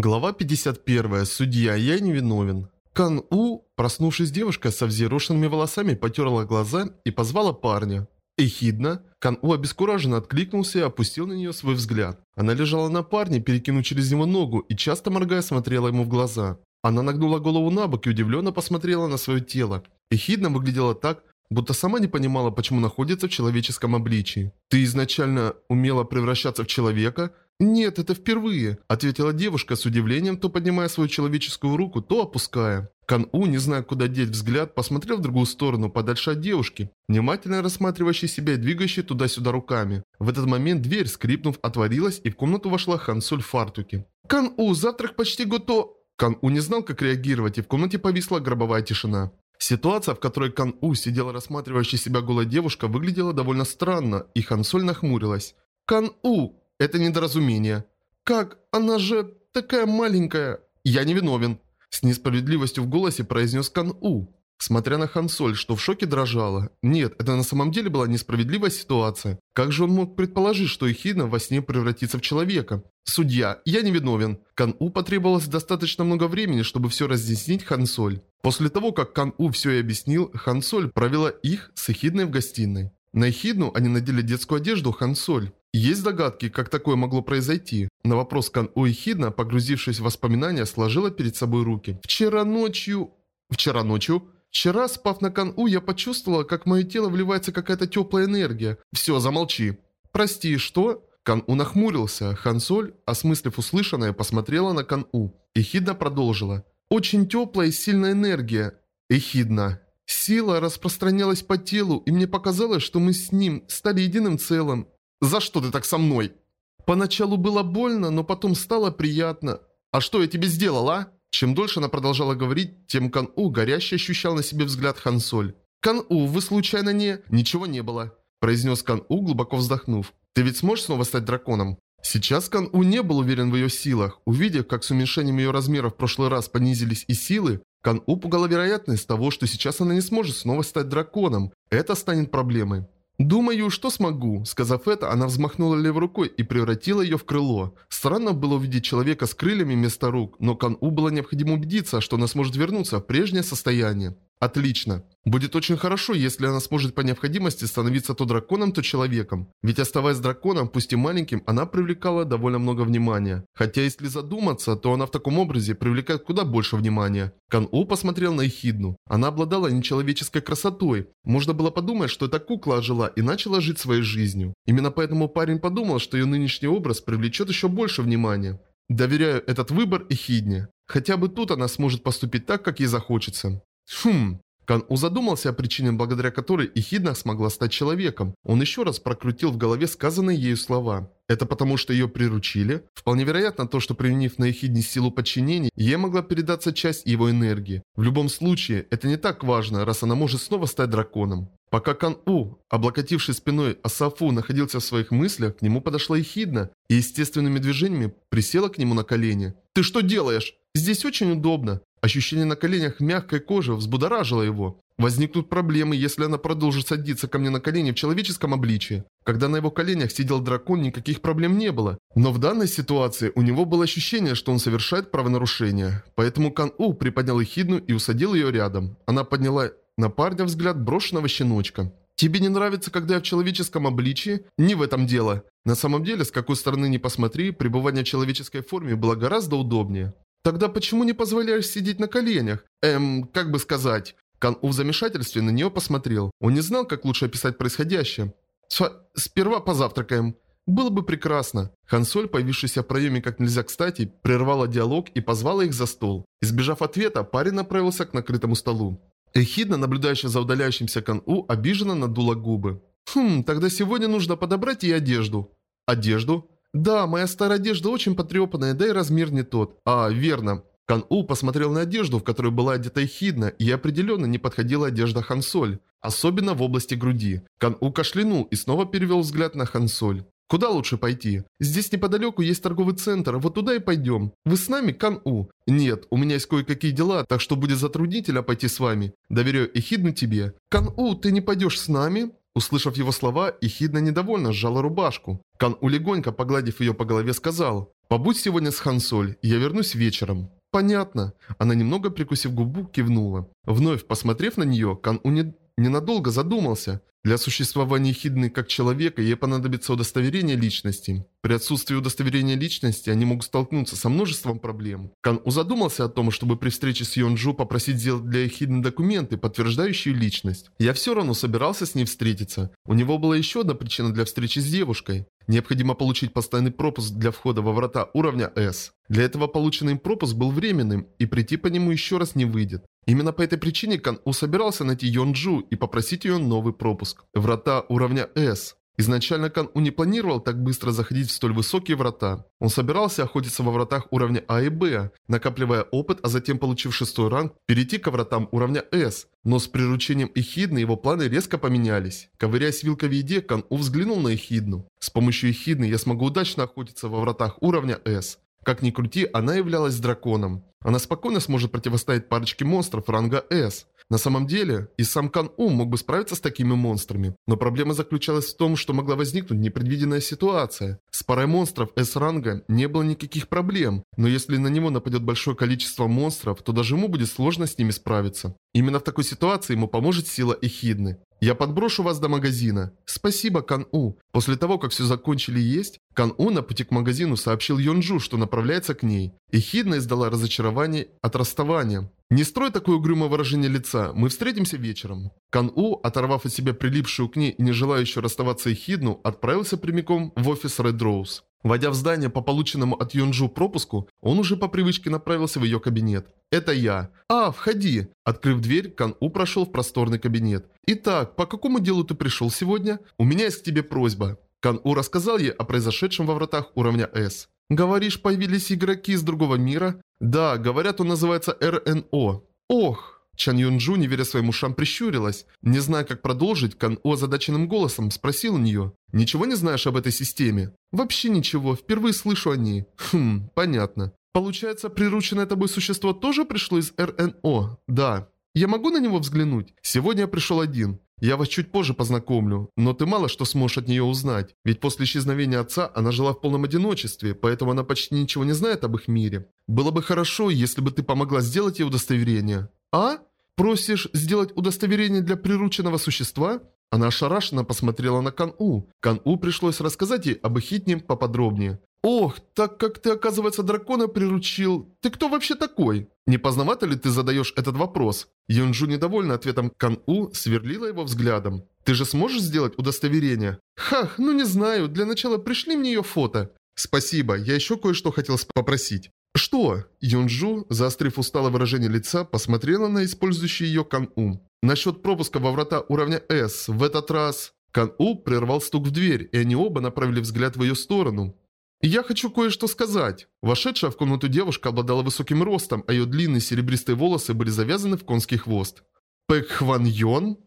Глава 51. Судья, я не виновен. Кан У, проснувшись девушка со взъерошенными волосами, потерла глаза и позвала парня. Эхидна. Кан У обескураженно откликнулся и опустил на нее свой взгляд. Она лежала на парне, перекинув через него ногу и часто моргая смотрела ему в глаза. Она нагнула голову на бок и удивленно посмотрела на свое тело. Эхидна выглядела так, будто сама не понимала, почему находится в человеческом обличии. «Ты изначально умела превращаться в человека?» «Нет, это впервые», – ответила девушка с удивлением, то поднимая свою человеческую руку, то опуская. Кан-У, не зная, куда деть взгляд, посмотрел в другую сторону, подальше от девушки, внимательно рассматривающей себя и двигающей туда-сюда руками. В этот момент дверь, скрипнув, отворилась, и в комнату вошла Хансуль в фартуке. «Кан-У, завтрак почти готов!» Кан-У не знал, как реагировать, и в комнате повисла гробовая тишина. Ситуация, в которой Кан-У сидела рассматривающая себя голая девушка, выглядела довольно странно, и Хансоль нахмурилась. «Кан-У, это недоразумение. Как? Она же такая маленькая. Я не виновен. С несправедливостью в голосе произнес Кан-У. Смотря на Хансоль, что в шоке дрожала. Нет, это на самом деле была несправедливая ситуация. Как же он мог предположить, что Эхидна во сне превратится в человека? Судья, я не виновен. Кан-У потребовалось достаточно много времени, чтобы все разъяснить Хансоль. После того, как Кан-У все и объяснил, Хансоль провела их с Эхидной в гостиной. На Эхидну они надели детскую одежду Хансоль. Есть догадки, как такое могло произойти? На вопрос Кан Уихидна, погрузившись в воспоминания, сложила перед собой руки. «Вчера ночью...» «Вчера ночью?» «Вчера, спав на Кан-У, я почувствовала, как в мое тело вливается какая-то теплая энергия. Все, замолчи». «Прости, что?» Кан-У нахмурился. Хансоль, осмыслив услышанное, посмотрела на Кан-У. Эхидна продолжила. «Очень теплая и сильная энергия. Эхидна». Сила распространялась по телу, и мне показалось, что мы с ним стали единым целым. «За что ты так со мной?» Поначалу было больно, но потом стало приятно. «А что я тебе сделал, а?» Чем дольше она продолжала говорить, тем Кан-У горяще ощущал на себе взгляд Хансоль. «Кан-У, вы случайно не...» «Ничего не было», – произнес Кан-У, глубоко вздохнув. «Ты ведь сможешь снова стать драконом?» Сейчас Кан-У не был уверен в ее силах. Увидев, как с уменьшением ее размеров в прошлый раз понизились и силы, Кан-У пугала вероятность того, что сейчас она не сможет снова стать драконом. Это станет проблемой. «Думаю, что смогу». Сказав это, она взмахнула левой рукой и превратила ее в крыло. Странно было увидеть человека с крыльями вместо рук, но Кан-У было необходимо убедиться, что она сможет вернуться в прежнее состояние. Отлично. Будет очень хорошо, если она сможет по необходимости становиться то драконом, то человеком. Ведь оставаясь драконом, пусть и маленьким, она привлекала довольно много внимания. Хотя если задуматься, то она в таком образе привлекает куда больше внимания. Кан-У посмотрел на Эхидну. Она обладала нечеловеческой красотой. Можно было подумать, что эта кукла ожила и начала жить своей жизнью. Именно поэтому парень подумал, что ее нынешний образ привлечет еще больше внимания. Доверяю этот выбор Эхидне. Хотя бы тут она сможет поступить так, как ей захочется. Хм. Кан-У задумался о причине, благодаря которой Ихидна смогла стать человеком. Он еще раз прокрутил в голове сказанные ею слова. Это потому, что ее приручили? Вполне вероятно то, что применив на Эхидне силу подчинения, ей могла передаться часть его энергии. В любом случае, это не так важно, раз она может снова стать драконом. Пока Кан-У, облокотивший спиной Асафу, находился в своих мыслях, к нему подошла Эхидна и естественными движениями присела к нему на колени. «Ты что делаешь? Здесь очень удобно. Ощущение на коленях мягкой кожи взбудоражило его. Возникнут проблемы, если она продолжит садиться ко мне на колени в человеческом обличии. Когда на его коленях сидел дракон, никаких проблем не было. Но в данной ситуации у него было ощущение, что он совершает правонарушение. Поэтому Кан-У приподнял Эхидну и усадил ее рядом. Она подняла на парня взгляд брошенного щеночка. «Тебе не нравится, когда я в человеческом обличии? Не в этом дело. На самом деле, с какой стороны ни посмотри, пребывание в человеческой форме было гораздо удобнее. Тогда почему не позволяешь сидеть на коленях? Эм, как бы сказать... Кан-У в замешательстве на нее посмотрел. Он не знал, как лучше описать происходящее. С «Сперва позавтракаем». Было бы прекрасно. Хансоль, появившийся в проеме как нельзя кстати, прервала диалог и позвала их за стол. Избежав ответа, парень направился к накрытому столу. Эхидна, наблюдающая за удаляющимся Кан-У, обиженно надула губы. «Хм, тогда сегодня нужно подобрать ей одежду». «Одежду?» «Да, моя старая одежда очень потрепанная, да и размер не тот». «А, верно». Кан-У посмотрел на одежду, в которой была одета Эхидна, и определенно не подходила одежда Хансоль, особенно в области груди. Кан-У кашлянул и снова перевел взгляд на Хансоль. «Куда лучше пойти? Здесь неподалеку есть торговый центр, вот туда и пойдем. Вы с нами, Кан-У?» «Нет, у меня есть кое-какие дела, так что будет затруднительно пойти с вами. Доверяю Эхидну тебе». «Кан-У, ты не пойдешь с нами?» Услышав его слова, Ихидна недовольно сжала рубашку. Кан У погладив ее по голове, сказал, «Побудь сегодня с Хансоль, я вернусь вечером». «Понятно». Она немного прикусив губу, кивнула. Вновь посмотрев на нее, Кан У не... ненадолго задумался. Для существования Хидны как человека ей понадобится удостоверение личности. При отсутствии удостоверения личности они могут столкнуться со множеством проблем. Кан У задумался о том, чтобы при встрече с Йонджу попросить сделать для Хидны документы, подтверждающие личность. Я все равно собирался с ней встретиться. У него была еще одна причина для встречи с девушкой. Необходимо получить постоянный пропуск для входа во врата уровня S. Для этого полученный пропуск был временным, и прийти по нему еще раз не выйдет. Именно по этой причине Кан У собирался найти Йонджу и попросить ее новый пропуск. Врата уровня S. Изначально Кан У не планировал так быстро заходить в столь высокие врата. Он собирался охотиться во вратах уровня А и Б, накапливая опыт, а затем, получив шестой ранг, перейти к вратам уровня С. Но с приручением Эхидны его планы резко поменялись. Ковыряясь вилкой в еде, Кан У взглянул на Эхидну. С помощью Эхидны я смогу удачно охотиться во вратах уровня С. Как ни крути, она являлась драконом. Она спокойно сможет противостоять парочке монстров ранга S. На самом деле, и сам Кан У мог бы справиться с такими монстрами. Но проблема заключалась в том, что могла возникнуть непредвиденная ситуация. С парой монстров S-ранга не было никаких проблем, но если на него нападет большое количество монстров, то даже ему будет сложно с ними справиться. Именно в такой ситуации ему поможет сила Эхидны. «Я подброшу вас до магазина». «Спасибо, Кан-У». После того, как все закончили есть, Кан-У на пути к магазину сообщил Йонджу, что направляется к ней. Эхидна издала разочарование от расставания. «Не строй такое угрюмое выражение лица, мы встретимся вечером». Кан-У, оторвав от себя прилипшую к ней и не желающую расставаться Эхидну, отправился прямиком в офис Red Rose. Войдя в здание по полученному от Юнджу пропуску, он уже по привычке направился в ее кабинет. «Это я». «А, входи». Открыв дверь, Кан У прошел в просторный кабинет. «Итак, по какому делу ты пришел сегодня? У меня есть к тебе просьба». Кан У рассказал ей о произошедшем во вратах уровня С. «Говоришь, появились игроки из другого мира?» «Да, говорят, он называется РНО». «Ох!» Чан Юнджу, не веря своим ушам, прищурилась. Не зная, как продолжить, Кан О озадаченным голосом спросил у нее. «Ничего не знаешь об этой системе?» «Вообще ничего, впервые слышу о ней». «Хм, понятно. Получается, прирученное тобой существо тоже пришло из РНО?» «Да». «Я могу на него взглянуть? Сегодня я пришел один. Я вас чуть позже познакомлю, но ты мало что сможешь от нее узнать. Ведь после исчезновения отца она жила в полном одиночестве, поэтому она почти ничего не знает об их мире. Было бы хорошо, если бы ты помогла сделать ей удостоверение». «А?» Просишь сделать удостоверение для прирученного существа? Она ошарашенно посмотрела на Кан-У. Кан-У пришлось рассказать ей об Эхитне поподробнее. «Ох, так как ты, оказывается, дракона приручил, ты кто вообще такой? Не поздновато ли ты задаешь этот вопрос?» Юнджу, недовольна ответом Кан-У, сверлила его взглядом. «Ты же сможешь сделать удостоверение?» «Хах, ну не знаю, для начала пришли мне ее фото». «Спасибо, я еще кое-что хотел попросить». «Что?» Юнджу, заострив усталое выражение лица, посмотрела на использующий ее Кан-У. «Насчет пропуска во врата уровня С. В этот раз...» Кан-У прервал стук в дверь, и они оба направили взгляд в ее сторону. «Я хочу кое-что сказать». Вошедшая в комнату девушка обладала высоким ростом, а ее длинные серебристые волосы были завязаны в конский хвост. «Пэк Хван Йон?»